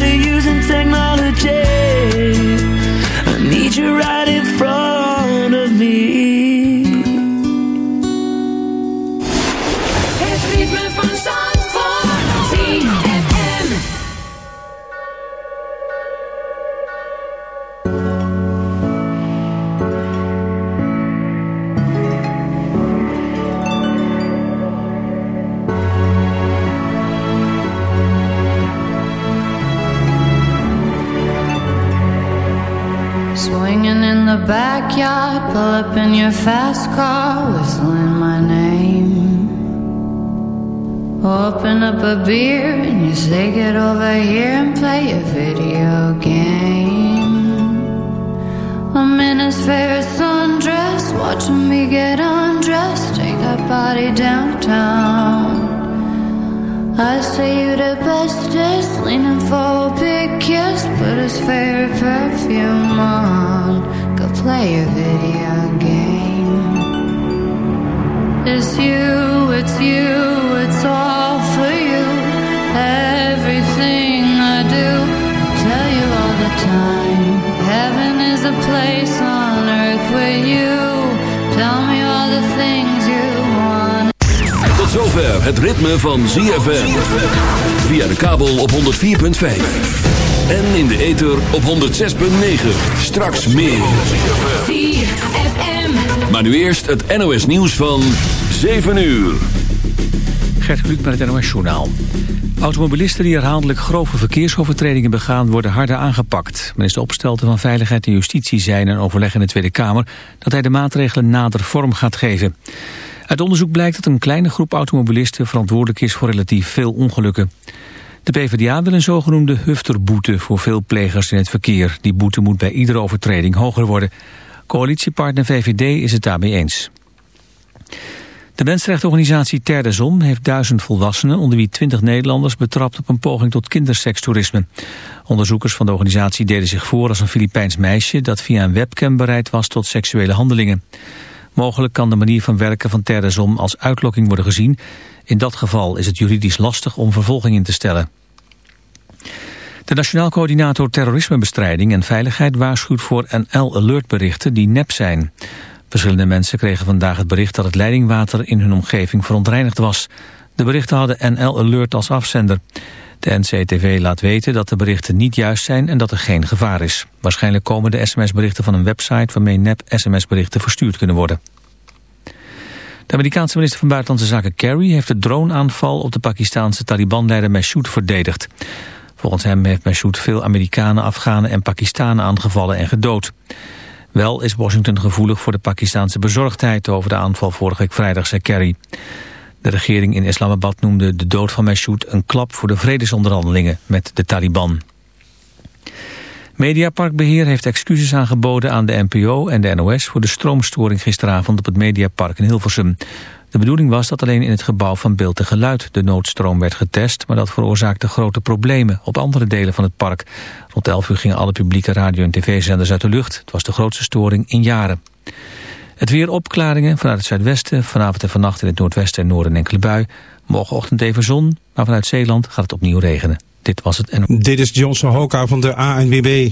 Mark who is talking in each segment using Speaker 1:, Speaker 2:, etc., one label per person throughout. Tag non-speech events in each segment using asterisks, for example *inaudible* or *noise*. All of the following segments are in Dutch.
Speaker 1: tired of using technology.
Speaker 2: Ritme van ZFM.
Speaker 3: Via de kabel op 104.5. En in de ether op 106.9. Straks meer.
Speaker 2: ZFM.
Speaker 3: Maar nu eerst het NOS nieuws van 7 uur.
Speaker 4: Gert Kluk met het NOS Journaal. Automobilisten die herhaaldelijk grove verkeersovertredingen begaan... worden harder aangepakt. Minister Opstelten van Veiligheid en Justitie zei in een overleg in de Tweede Kamer... dat hij de maatregelen nader vorm gaat geven. Uit onderzoek blijkt dat een kleine groep automobilisten... verantwoordelijk is voor relatief veel ongelukken. De PvdA wil een zogenoemde hufterboete voor veel plegers in het verkeer. Die boete moet bij iedere overtreding hoger worden. Coalitiepartner VVD is het daarmee eens. De mensenrechtenorganisatie Ter de Zon heeft duizend volwassenen... onder wie twintig Nederlanders betrapt op een poging tot kindersekstoerisme. Onderzoekers van de organisatie deden zich voor als een Filipijns meisje... dat via een webcam bereid was tot seksuele handelingen. Mogelijk kan de manier van werken van Ter de Zon als uitlokking worden gezien. In dat geval is het juridisch lastig om vervolging in te stellen. De Nationaal Coördinator Terrorismebestrijding en Veiligheid waarschuwt voor NL-alert berichten die nep zijn. Verschillende mensen kregen vandaag het bericht dat het leidingwater in hun omgeving verontreinigd was. De berichten hadden NL Alert als afzender. De NCTV laat weten dat de berichten niet juist zijn en dat er geen gevaar is. Waarschijnlijk komen de sms-berichten van een website waarmee nep sms-berichten verstuurd kunnen worden. De Amerikaanse minister van Buitenlandse Zaken Kerry heeft de droneaanval op de Pakistanse Taliban-leider verdedigd. Volgens hem heeft Mashoud veel Amerikanen, Afghanen en Pakistanen aangevallen en gedood. Wel is Washington gevoelig voor de Pakistanse bezorgdheid over de aanval vorige week vrijdag, zei Kerry. De regering in Islamabad noemde de dood van Mashoud een klap voor de vredesonderhandelingen met de Taliban. Mediaparkbeheer heeft excuses aangeboden aan de NPO en de NOS voor de stroomstoring gisteravond op het Mediapark in Hilversum. De bedoeling was dat alleen in het gebouw van beeld en geluid de noodstroom werd getest, maar dat veroorzaakte grote problemen op andere delen van het park. Rond 11 uur gingen alle publieke radio- en tv-zenders uit de lucht. Het was de grootste storing in jaren. Het weer opklaringen vanuit het zuidwesten, vanavond en vannacht in het noordwesten en noorden enkele bui. Morgenochtend even zon, maar vanuit Zeeland gaat het opnieuw regenen. Dit was het en...
Speaker 5: Dit is Johnson Hoka van de ANWB.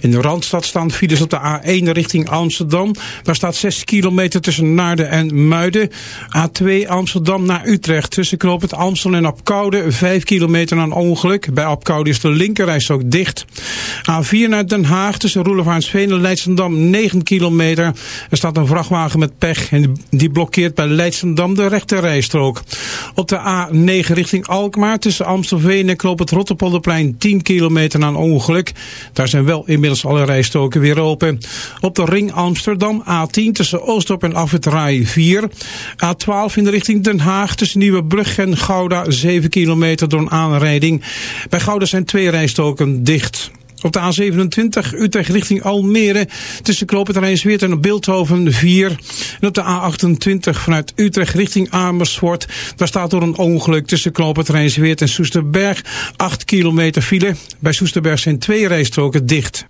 Speaker 5: In de Randstad staan files op de A1 richting Amsterdam. Daar staat 6 kilometer tussen Naarden en Muiden. A2 Amsterdam naar Utrecht tussen knooppunt Amstel en Apkoude. 5 kilometer een ongeluk. Bij Apkoude is de linkerreis ook dicht. A4 naar Den Haag tussen Roelevaansveen en Leidsendam 9 kilometer. Er staat een vrachtwagen met pech en die blokkeert bij Leidsendam de rechterrijstrook. Op de A9 richting Alkmaar tussen Amstelveen en knooppunt Rotterpolderplein 10 kilometer een ongeluk. Daar zijn wel inmiddels alle rijstoken weer open. Op de ring Amsterdam A10 tussen Oostdorp en Afwetraai 4. A12 in de richting Den Haag tussen Nieuwebrug en Gouda 7 kilometer door een aanrijding. Bij Gouda zijn twee rijstoken dicht. Op de A27 Utrecht richting Almere tussen Kloopend en Beeldhoven 4. En op de A28 vanuit Utrecht richting Amersfoort. Daar staat door een ongeluk tussen Kloopend en Soesterberg 8 kilometer file. Bij Soesterberg zijn twee rijstroken dicht.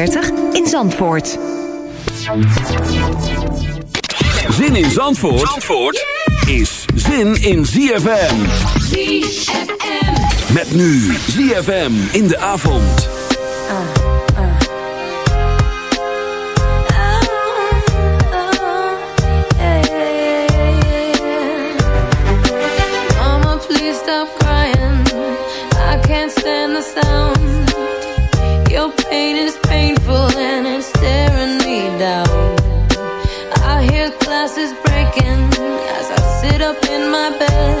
Speaker 6: in Zandvoort.
Speaker 3: Zin in Zandvoort, Zandvoort is zin in ZFM.
Speaker 7: ZFM.
Speaker 3: Met nu ZFM in de avond.
Speaker 8: Mama, up in my bed.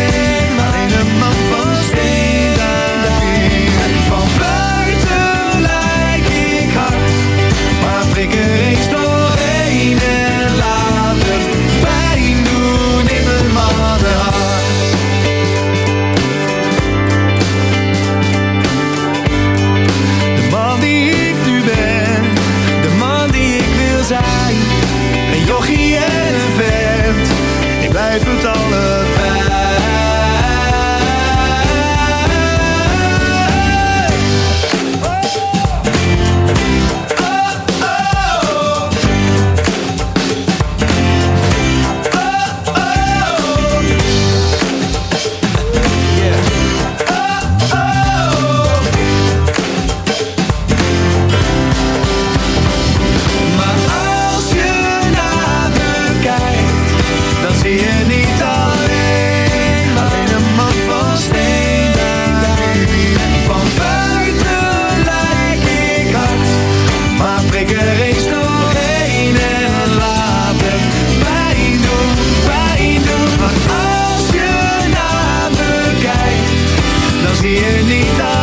Speaker 9: Doe het dan. zie je niet
Speaker 10: aan.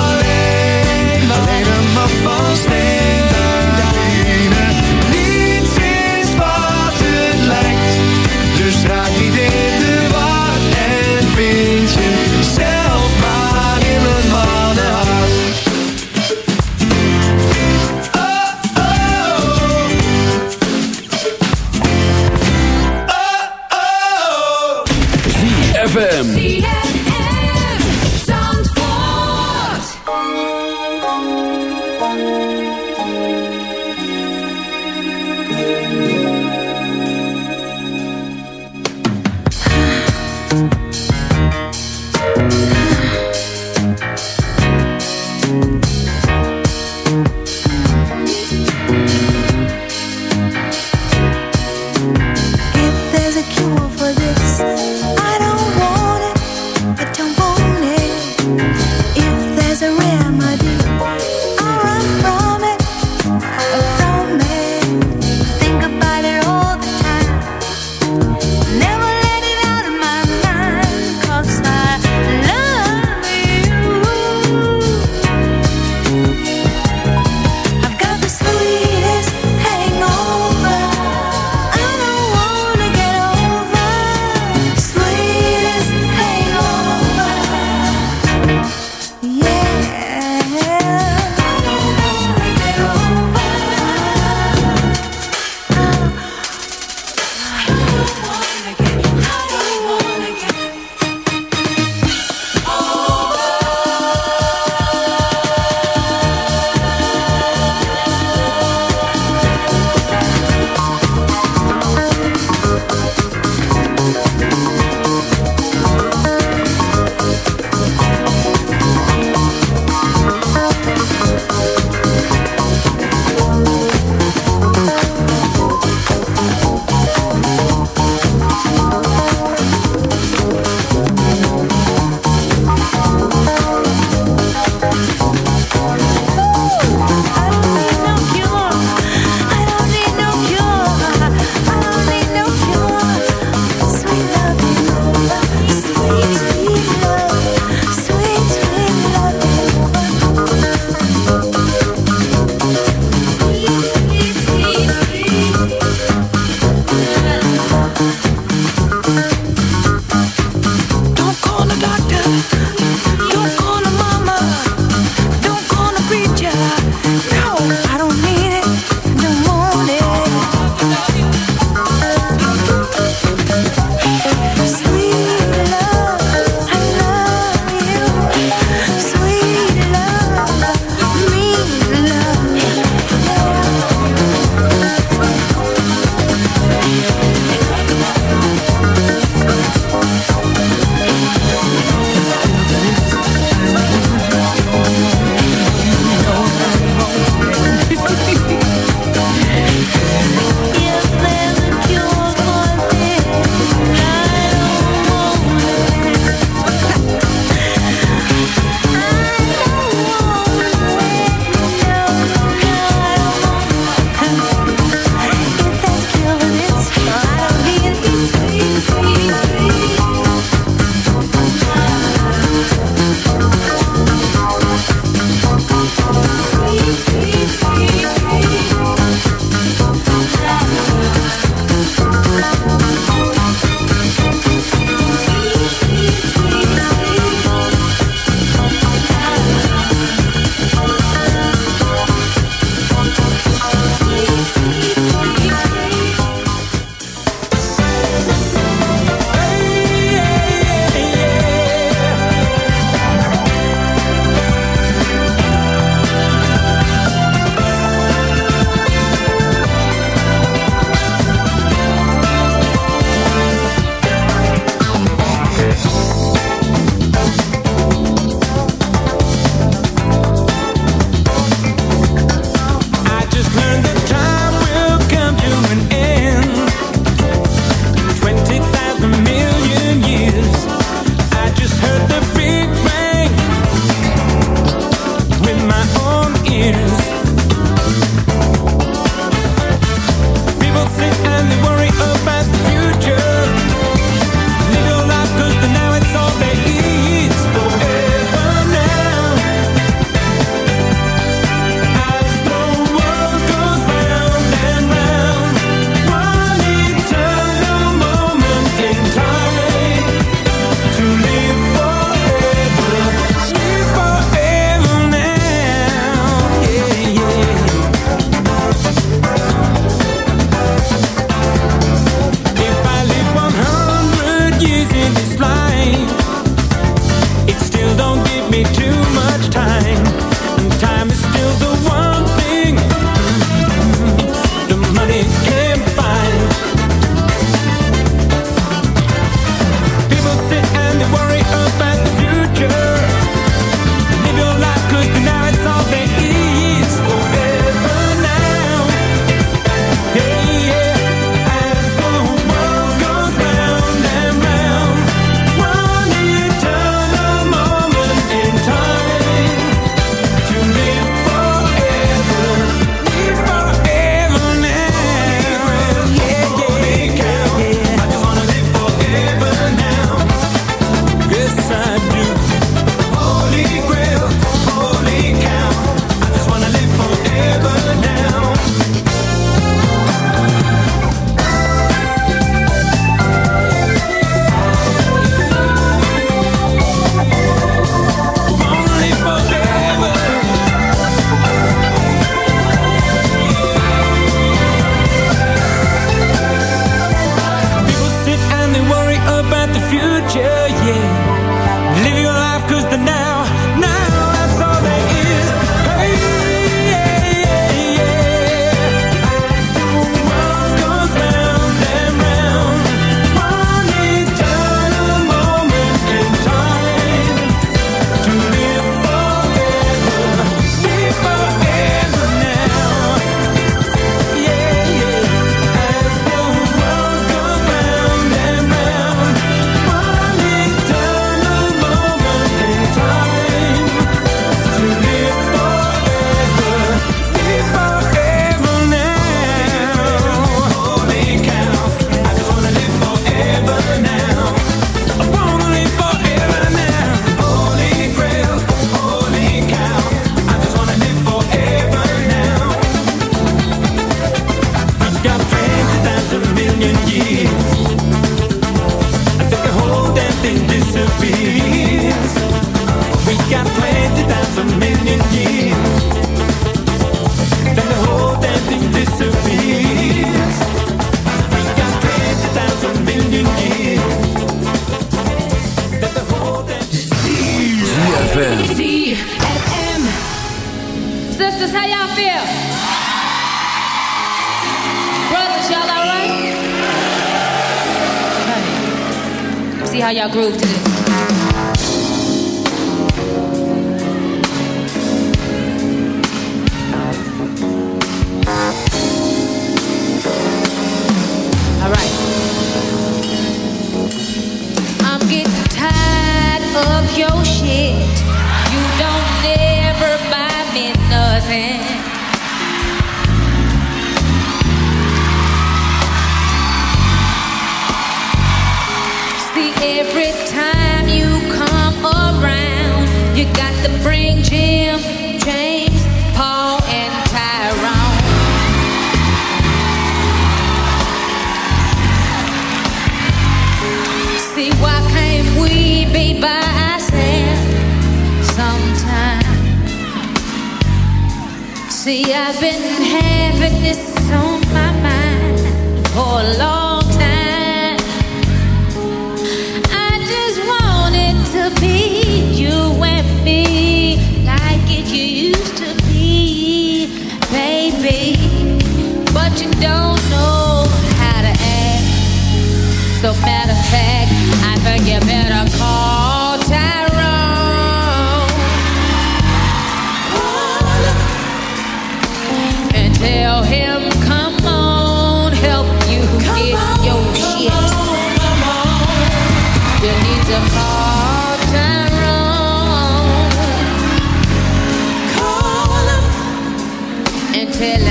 Speaker 10: till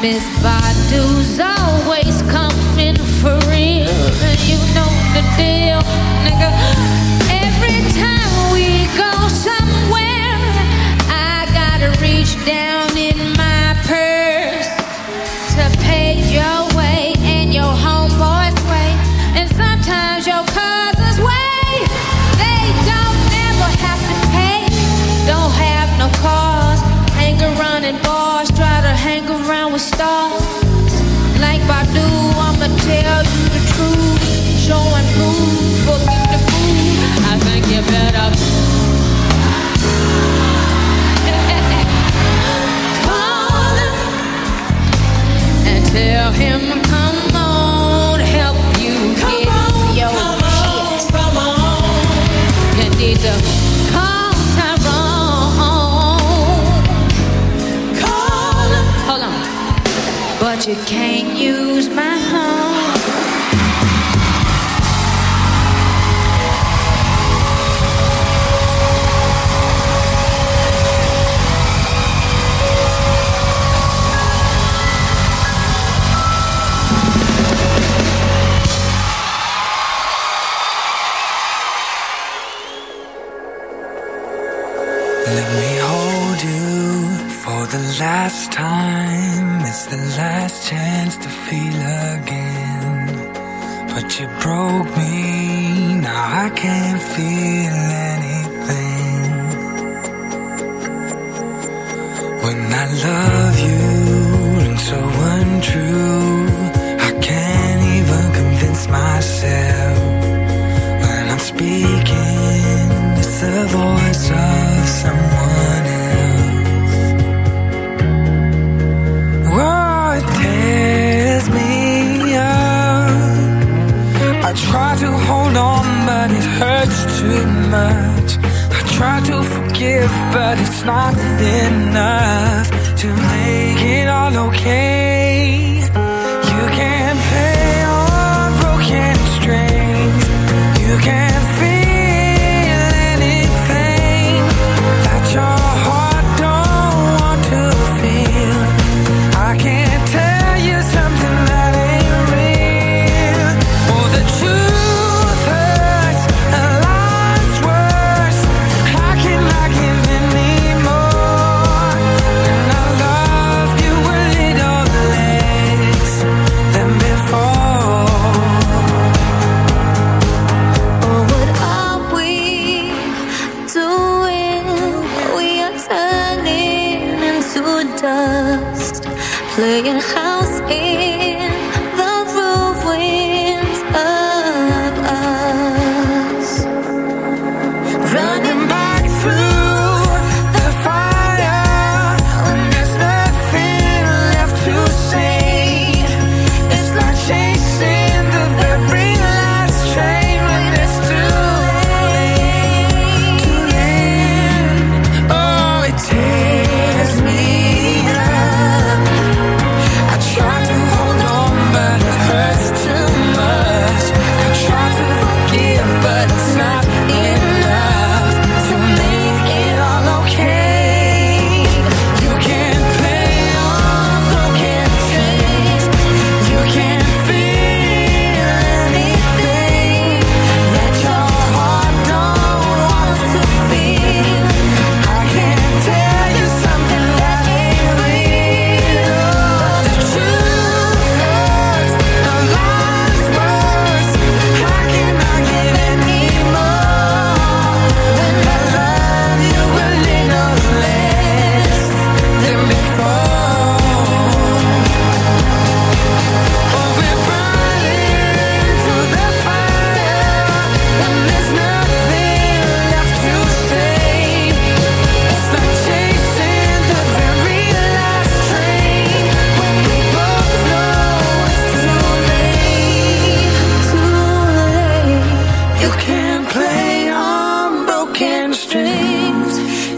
Speaker 10: Miss Badu's always coming for real. You know tell you the truth, show and prove. I think you better. *laughs* Call him and tell him, come on, help you But you can't use my home.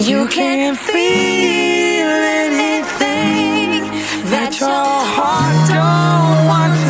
Speaker 9: You can't feel anything that your heart don't want to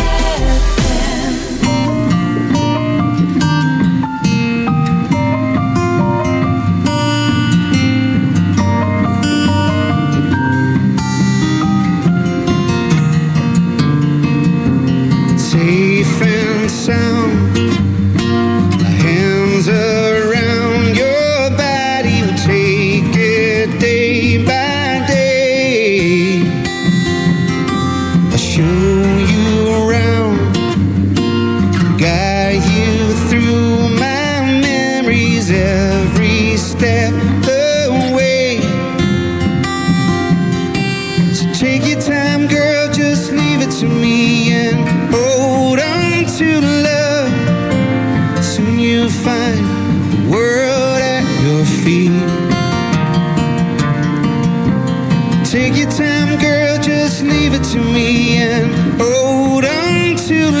Speaker 11: and hold on to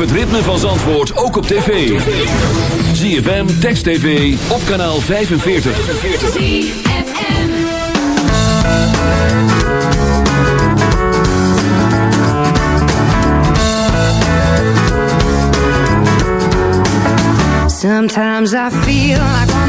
Speaker 3: het ritme van Zandvoort ook op tv. ZFM, Text TV, op kanaal 45.
Speaker 12: Sometimes I feel like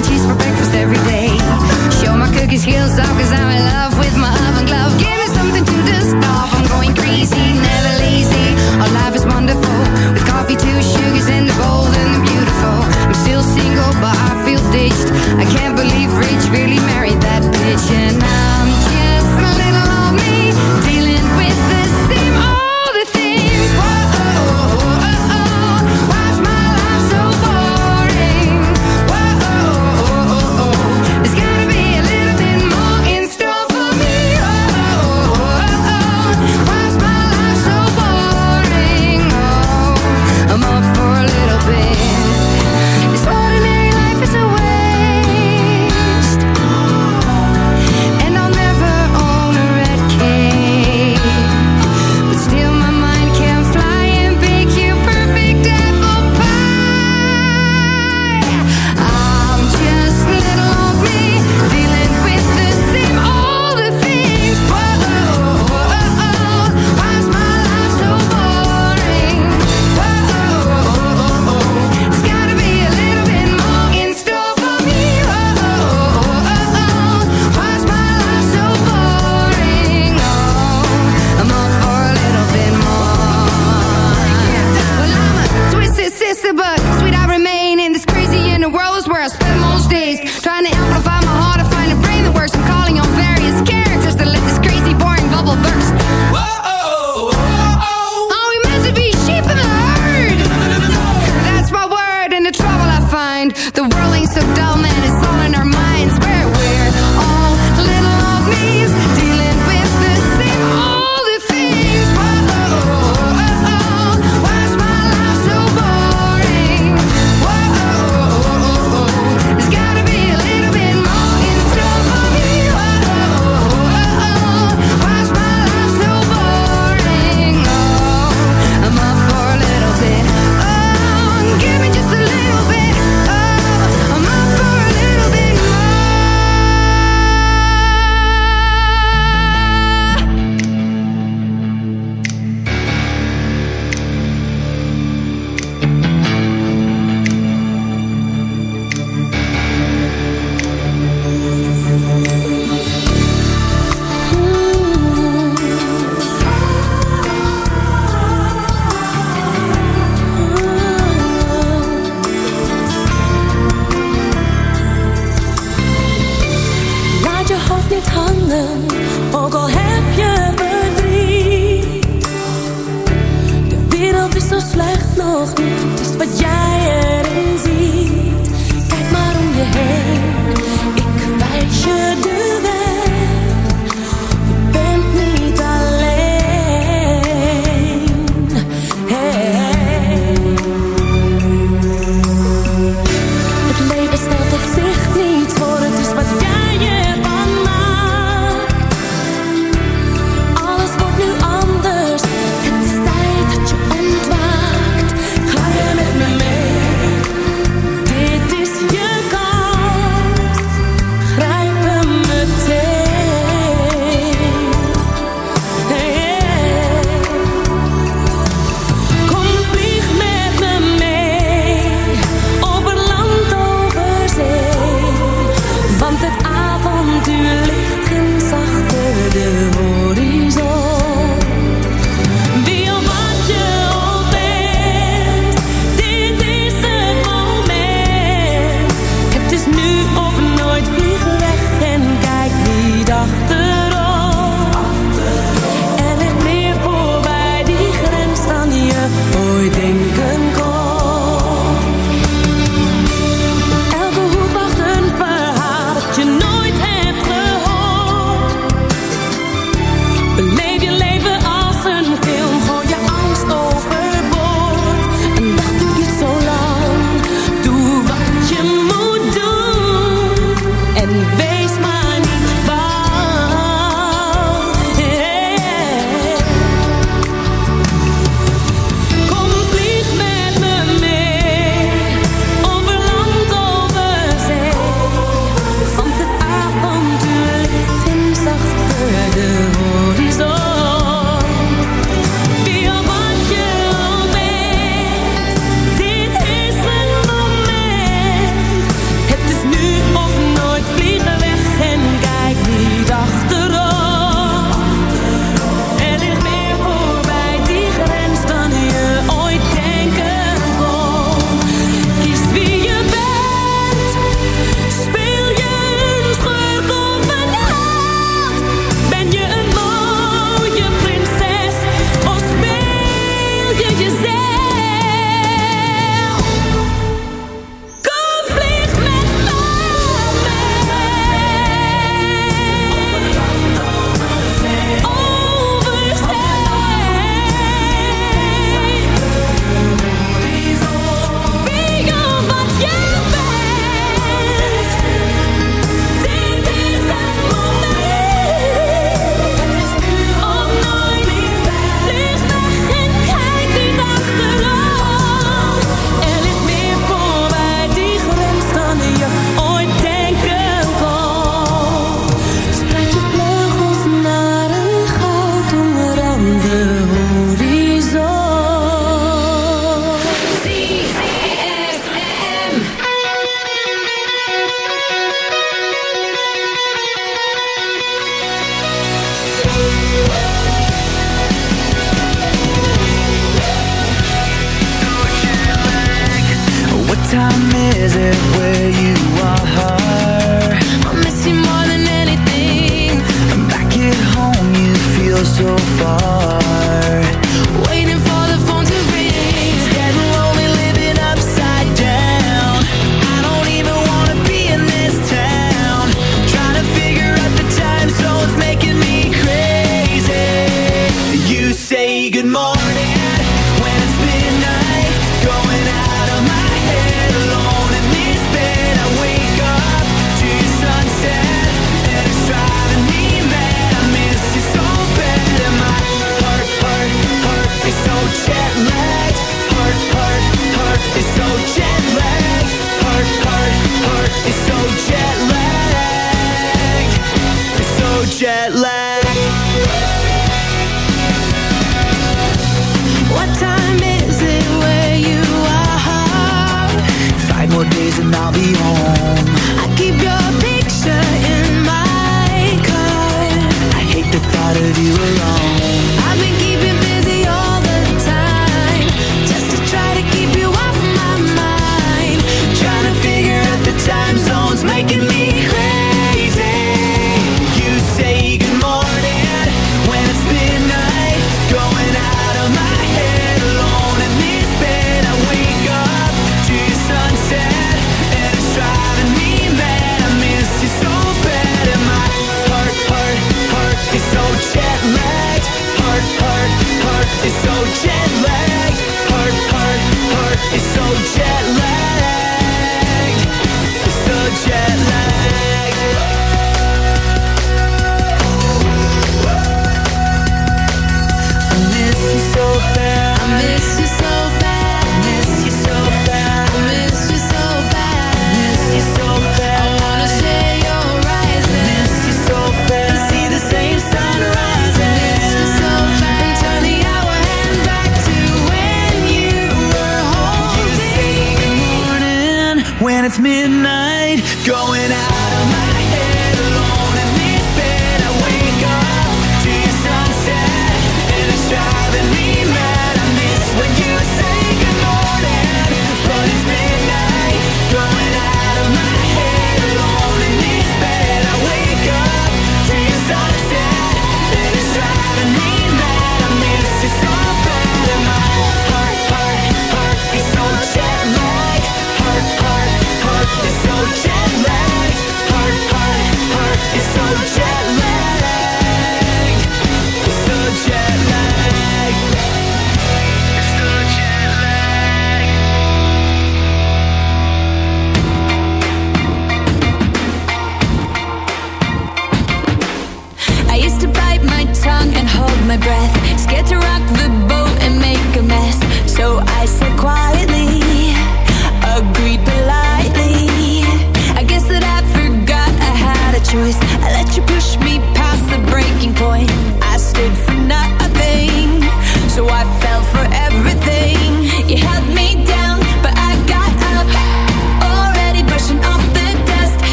Speaker 12: mac cheese for
Speaker 13: breakfast.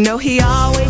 Speaker 13: You know
Speaker 2: he always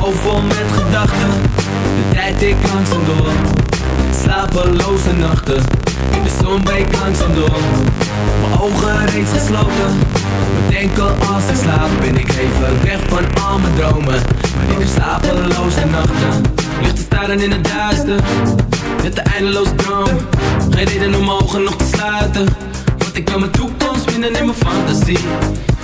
Speaker 2: hoofd vol met gedachten. De tijd ik langzaam door. Slapeloze nachten. In de zon breekt langzaam door. Mijn ogen reeds gesloten. Mijn denken als ik slaap Ben ik even weg van al mijn dromen. Maar ik de slapeloze nachten. Licht te staren in het duister. Met
Speaker 13: de eindeloze
Speaker 9: droom. Geen reden om ogen nog te sluiten. Want ik
Speaker 2: kan mijn toekomst vinden in
Speaker 13: mijn fantasie.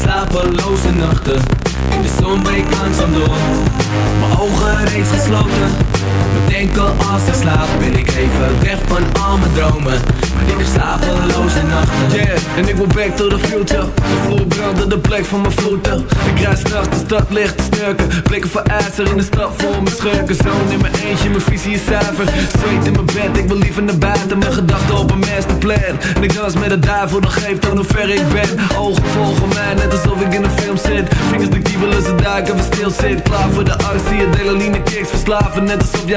Speaker 13: Slapeloze nachten. De zon breekt langzaam door. Mijn ogen reeds gesloten Bedenken als ik slaap Ben ik even weg van al mijn dromen. Maar ik heb slapeloze nachten
Speaker 14: Yeah, en ik wil back to the future. De vloer brandde de plek van mijn voeten. Ik rijd straks de stad licht te snurken. Blikken voor ijzer in de stad voor mijn schurken. Zoon in mijn eentje, mijn visie is zuiver. Zweet in mijn bed, ik wil liever naar buiten. Mijn gedachten op een masterplan. En ik dans met de duivel, dan geeft aan hoe ver ik ben. Ogen volgen mij, net alsof ik in een film zit. Vingers de kiebelen, ze duiken, we stil zit. Klaar voor de arts, zie je delaline kicks. Verslaven, net alsof je